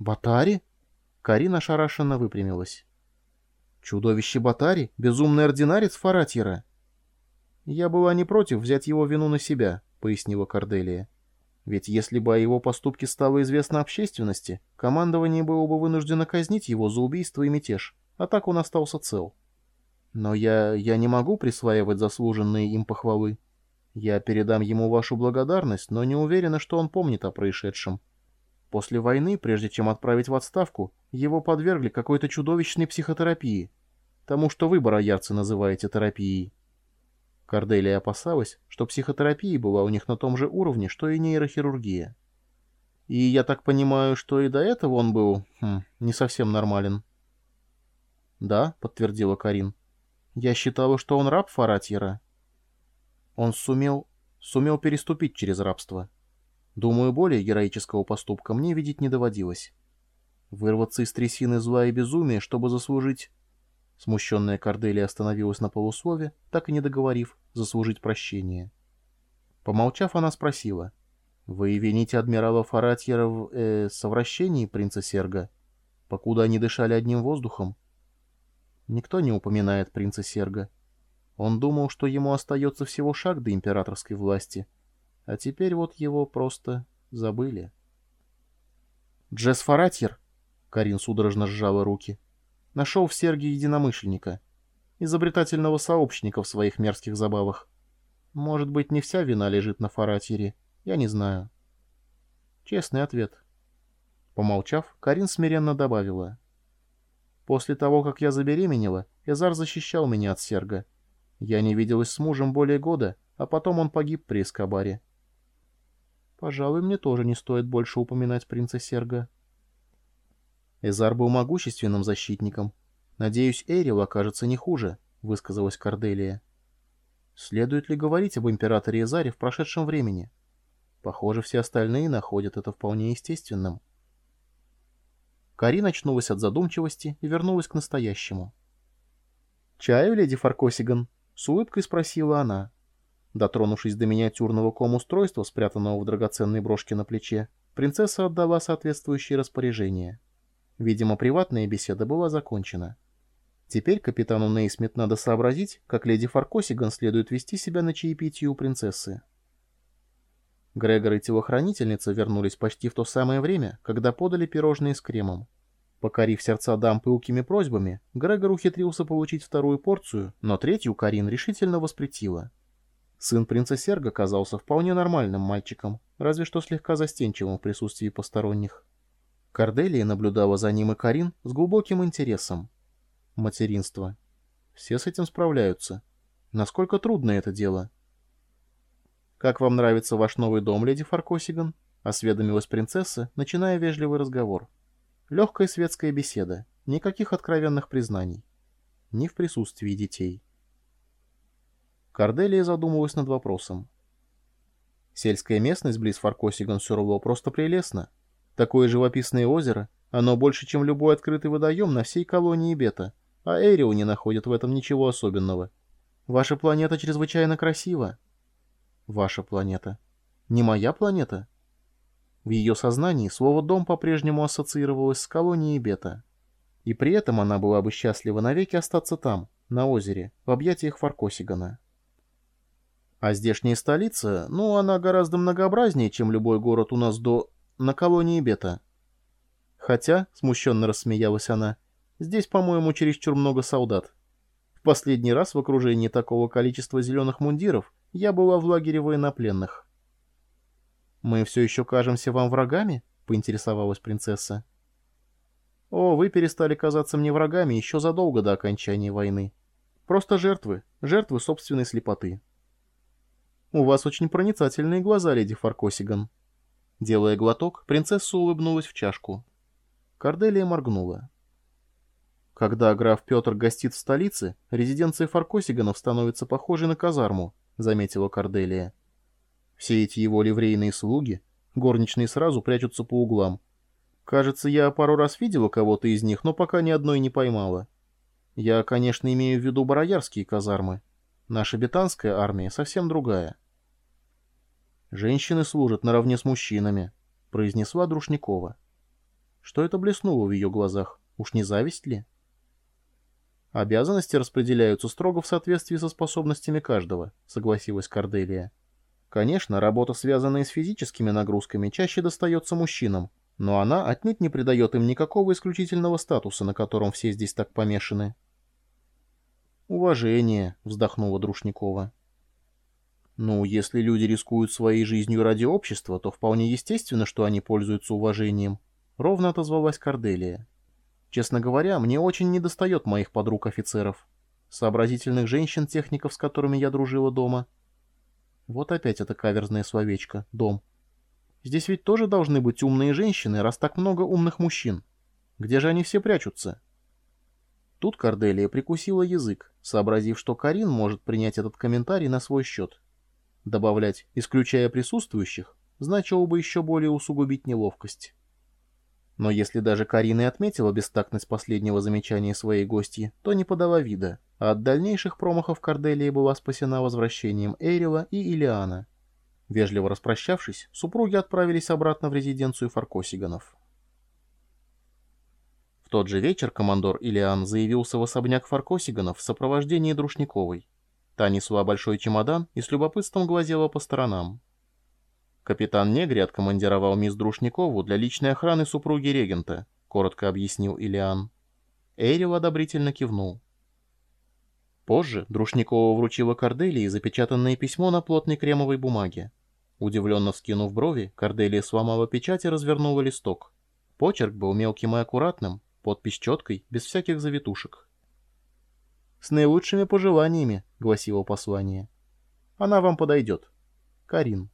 «Батари?» Карина ошарашенно выпрямилась. «Чудовище Батари? Безумный ординарец Фаратьера?» «Я была не против взять его вину на себя», — пояснила Корделия. «Ведь если бы о его поступке стало известно общественности, командование было бы вынуждено казнить его за убийство и мятеж, а так он остался цел. Но я, я не могу присваивать заслуженные им похвалы. Я передам ему вашу благодарность, но не уверена, что он помнит о происшедшем. После войны, прежде чем отправить в отставку, его подвергли какой-то чудовищной психотерапии. Тому, что вы, бароярцы, называете терапией. Корделия опасалась, что психотерапия была у них на том же уровне, что и нейрохирургия. И я так понимаю, что и до этого он был хм, не совсем нормален. «Да», — подтвердила Карин. «Я считала, что он раб Фаратьера». Он сумел... сумел переступить через рабство. Думаю, более героического поступка мне видеть не доводилось. Вырваться из трясины зла и безумия, чтобы заслужить... Смущенная Корделия остановилась на полуслове, так и не договорив, заслужить прощение. Помолчав, она спросила. «Вы вините адмирала Фаратьера в... Э, совращении принца Серга? Покуда они дышали одним воздухом?» Никто не упоминает принца Серга. Он думал, что ему остается всего шаг до императорской власти, а теперь вот его просто забыли. «Джесс Фаратьер!» — Карин судорожно сжала руки — Нашел в Серге единомышленника, изобретательного сообщника в своих мерзких забавах. Может быть, не вся вина лежит на Фаратире, я не знаю. Честный ответ. Помолчав, Карин смиренно добавила. После того, как я забеременела, Эзар защищал меня от Серга. Я не виделась с мужем более года, а потом он погиб при Эскобаре. Пожалуй, мне тоже не стоит больше упоминать принца Серга. Эзар был могущественным защитником. Надеюсь, Эрил окажется не хуже, — высказалась Корделия. Следует ли говорить об императоре Эзаре в прошедшем времени? Похоже, все остальные находят это вполне естественным. Карин очнулась от задумчивости и вернулась к настоящему. «Чаю, леди Фаркосиган?» — с улыбкой спросила она. Дотронувшись до миниатюрного ком-устройства, спрятанного в драгоценной брошке на плече, принцесса отдала соответствующие распоряжения. Видимо, приватная беседа была закончена. Теперь капитану Нейсмит надо сообразить, как леди Фаркосиган следует вести себя на чаепитии у принцессы. Грегор и телохранительница вернулись почти в то самое время, когда подали пирожные с кремом. Покорив сердца дам пылкими просьбами, Грегор ухитрился получить вторую порцию, но третью Карин решительно воспретила. Сын принца Серга казался вполне нормальным мальчиком, разве что слегка застенчивым в присутствии посторонних. Корделия наблюдала за ним и Карин с глубоким интересом. Материнство. Все с этим справляются. Насколько трудно это дело? «Как вам нравится ваш новый дом, леди Фаркосиган?» — осведомилась принцесса, начиная вежливый разговор. Легкая светская беседа, никаких откровенных признаний. Ни в присутствии детей. Корделия задумалась над вопросом. Сельская местность близ Фаркосиган все просто прелестна. Такое живописное озеро, оно больше, чем любой открытый водоем на всей колонии Бета, а Эрио не находит в этом ничего особенного. Ваша планета чрезвычайно красива. Ваша планета. Не моя планета? В ее сознании слово «дом» по-прежнему ассоциировалось с колонией Бета. И при этом она была бы счастлива навеки остаться там, на озере, в объятиях Фаркосигана. А здешняя столица, ну, она гораздо многообразнее, чем любой город у нас до на колонии Бета. Хотя, смущенно рассмеялась она, здесь, по-моему, чересчур много солдат. В последний раз в окружении такого количества зеленых мундиров я была в лагере военнопленных. «Мы все еще кажемся вам врагами?» — поинтересовалась принцесса. «О, вы перестали казаться мне врагами еще задолго до окончания войны. Просто жертвы, жертвы собственной слепоты». «У вас очень проницательные глаза, леди Фаркосиган», Делая глоток, принцесса улыбнулась в чашку. Корделия моргнула. Когда граф Петр гостит в столице, резиденция Фаркосиганов становится похожей на казарму, заметила Корделия. Все эти его ливрейные слуги, горничные сразу прячутся по углам. Кажется, я пару раз видела кого-то из них, но пока ни одной не поймала. Я, конечно, имею в виду бароярские казармы. Наша бетанская армия совсем другая. «Женщины служат наравне с мужчинами», — произнесла Друшникова. Что это блеснуло в ее глазах? Уж не зависть ли? Обязанности распределяются строго в соответствии со способностями каждого, согласилась Корделия. Конечно, работа, связанная с физическими нагрузками, чаще достается мужчинам, но она отнюдь не придает им никакого исключительного статуса, на котором все здесь так помешаны. «Уважение», — вздохнула Друшникова. «Ну, если люди рискуют своей жизнью ради общества, то вполне естественно, что они пользуются уважением», — ровно отозвалась Корделия. «Честно говоря, мне очень недостает моих подруг-офицеров, сообразительных женщин-техников, с которыми я дружила дома, вот опять это каверзное словечко «дом». Здесь ведь тоже должны быть умные женщины, раз так много умных мужчин. Где же они все прячутся? Тут Корделия прикусила язык, сообразив, что Карин может принять этот комментарий на свой счет. Добавлять «исключая присутствующих» значило бы еще более усугубить неловкость. Но если даже Карина и отметила бестактность последнего замечания своей гости, то не подала вида а от дальнейших промахов Корделия была спасена возвращением Эйрила и Илиана. Вежливо распрощавшись, супруги отправились обратно в резиденцию Фаркосиганов. Тот же вечер командор Илиан заявился в особняк Фаркосиганов в сопровождении Друшниковой. Та несла большой чемодан и с любопытством глазела по сторонам. «Капитан Негри откомандировал мисс Друшникову для личной охраны супруги регента», — коротко объяснил Илиан. Эйрил одобрительно кивнул. Позже Друшникова вручила Корделии запечатанное письмо на плотной кремовой бумаге. Удивленно вскинув брови, Корделия сломала печать и развернула листок. Почерк был мелким и аккуратным, подпись четкой, без всяких завитушек. «С наилучшими пожеланиями», — гласило послание. «Она вам подойдет. Карин».